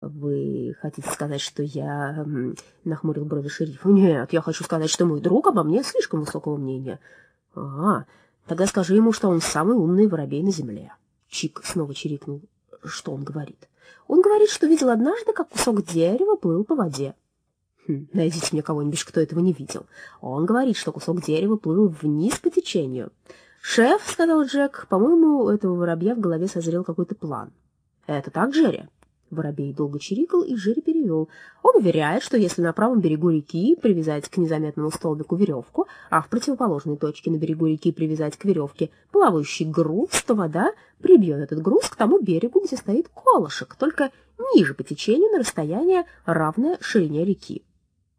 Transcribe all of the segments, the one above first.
«Вы хотите сказать, что я...» — нахмурил брови шериф. «Нет, я хочу сказать, что мой друг обо мне слишком высокого мнения». «А, тогда скажи ему, что он самый умный воробей на земле». Чик снова чирикнул. «Что он говорит?» «Он говорит, что видел однажды, как кусок дерева плыл по воде». Хм, «Найдите мне кого-нибудь, кто этого не видел». «Он говорит, что кусок дерева плыл вниз по течению». «Шеф», — сказал Джек, — «по-моему, у этого воробья в голове созрел какой-то план». «Это так, Джерри?» Воробей долго чирикал, и Джерри перевел. Он уверяет, что если на правом берегу реки привязать к незаметному столбику веревку, а в противоположной точке на берегу реки привязать к веревке плавающий груз, то вода прибьет этот груз к тому берегу, где стоит колышек, только ниже по течению на расстояние, равное ширине реки.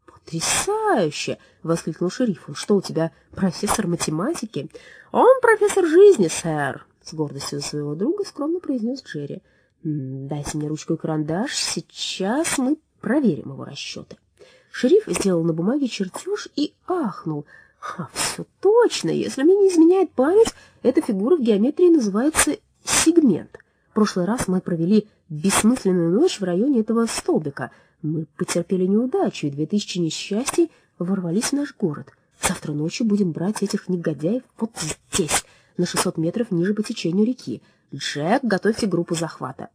«Потрясающе!» — воскликнул шериф. «Он что, у тебя профессор математики?» «Он профессор жизни, сэр!» — с гордостью за своего друга скромно произнес Джерри. Дайте мне ручку и карандаш, сейчас мы проверим его расчеты. Шериф сделал на бумаге чертеж и ахнул. А, все точно, если мне не изменяет память, эта фигура в геометрии называется сегмент. В прошлый раз мы провели бессмысленную ночь в районе этого столбика. Мы потерпели неудачу, и две тысячи несчастий ворвались в наш город. Завтра ночью будем брать этих негодяев вот здесь, на 600 метров ниже по течению реки. «Джек, готовьте группу захвата».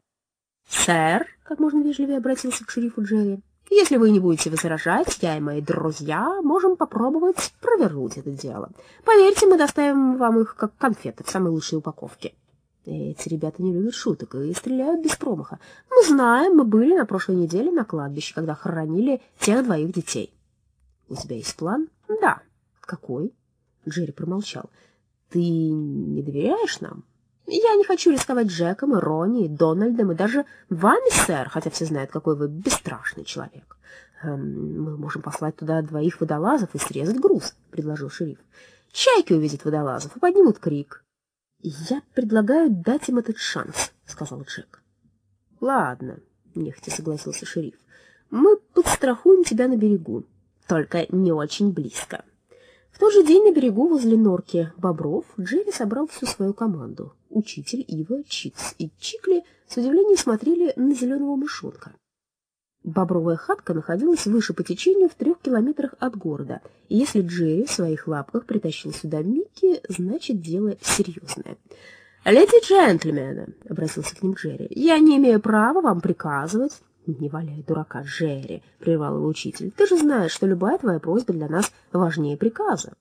«Сэр», — как можно вежливее обратился к шерифу Джерри, «если вы не будете возражать, я и мои друзья можем попробовать провернуть это дело. Поверьте, мы доставим вам их как конфеты в самой лучшей упаковке». Эти ребята не любят шуток и стреляют без промаха. Мы знаем, мы были на прошлой неделе на кладбище, когда хоронили тех двоих детей. — У тебя есть план? — Да. — Какой? Джерри промолчал. — Ты не доверяешь нам? — я не хочу рисковать Джеком и Ронни, Дональдом, и даже вами, сэр, хотя все знают, какой вы бесстрашный человек. Эм, мы можем послать туда двоих водолазов и срезать груз, — предложил шериф. Чайки увидят водолазов и поднимут крик. Я предлагаю дать им этот шанс, — сказал Джек. Ладно, — нехотя согласился шериф. Мы подстрахуем тебя на берегу, только не очень близко. В тот же день на берегу возле норки бобров Джерри собрал всю свою команду. Учитель, Ива, Чикс и Чикли с удивлением смотрели на зеленого мышонка. Бобровая хатка находилась выше по течению в трех километрах от города, и если Джерри в своих лапках притащил сюда Микки, значит, дело серьезное. «Леди джентльмены», — обратился к ним Джерри, — «я не имею права вам приказывать». «Не валяй дурака, Джерри», — прервал его учитель, — «ты же знаешь, что любая твоя просьба для нас важнее приказа».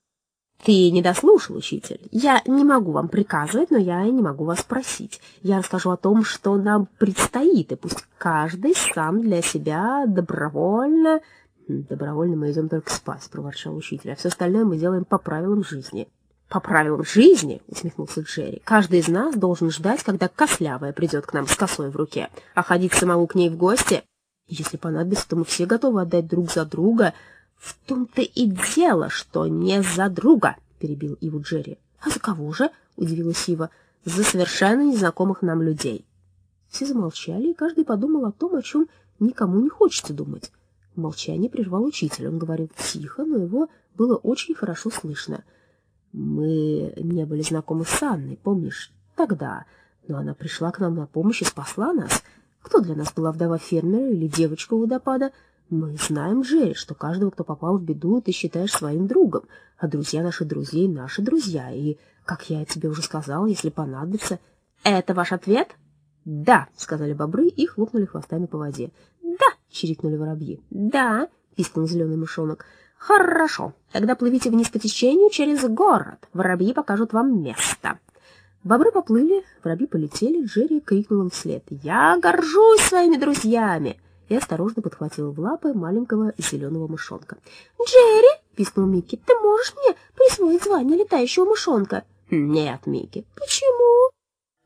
Ты не дослушал, учитель. Я не могу вам приказывать, но я и не могу вас просить. Я расскажу о том, что нам предстоит, и пусть каждый сам для себя добровольно... Добровольно мы идем только спать, проворчал учитель, а все остальное мы делаем по правилам жизни. По правилам жизни, усмехнулся Джерри, каждый из нас должен ждать, когда кослявая придет к нам с косой в руке, а ходить самому к ней в гости... Если понадобится, то мы все готовы отдать друг за друга «В том-то и дело, что не за друга», — перебил Иву Джерри. «А за кого же?» — удивилась Ива. «За совершенно незнакомых нам людей». Все замолчали, и каждый подумал о том, о чем никому не хочется думать. Молчание прервал учитель. Он говорил тихо, но его было очень хорошо слышно. «Мы не были знакомы с Анной, помнишь? Тогда. Но она пришла к нам на помощь и спасла нас. Кто для нас была вдова фермера или девочка водопада?» Мы знаем, Джерри, что каждого, кто попал в беду, ты считаешь своим другом, а друзья наших друзей — наши друзья, и, как я тебе уже сказал, если понадобится... — Это ваш ответ? — Да, — сказали бобры и хлопнули хвостами по воде. — Да, — чирикнули воробьи. — Да, — пискнул зеленый мышонок. — Хорошо, тогда плывите вниз по течению через город. Воробьи покажут вам место. Бобры поплыли, воробьи полетели, Джерри крикнул им вслед. — Я горжусь своими друзьями! — и осторожно подхватила в лапы маленького зеленого мышонка. «Джерри!» — пискнул Микки. «Ты можешь мне присвоить звание летающего мышонка?» «Нет, Микки». «Почему?»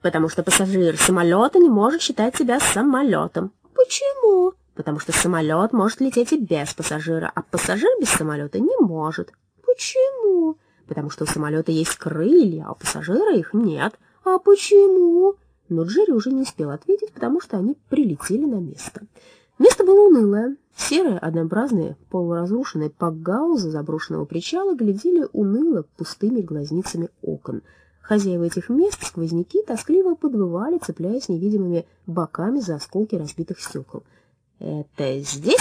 «Потому что пассажир самолета не может считать себя самолетом». «Почему?» «Потому что самолет может лететь и без пассажира, а пассажир без самолета не может». «Почему?» «Потому что у самолета есть крылья, а у пассажира их нет». «А почему?» Но Джерри уже не успел ответить, потому что они прилетели на место. Место было унылое. Серые, однообразные, полуразрушенные пакгаузы заброшенного причала глядели уныло пустыми глазницами окон. Хозяева этих мест, сквозняки, тоскливо подвывали, цепляясь невидимыми боками за осколки разбитых стекол. Это здесь?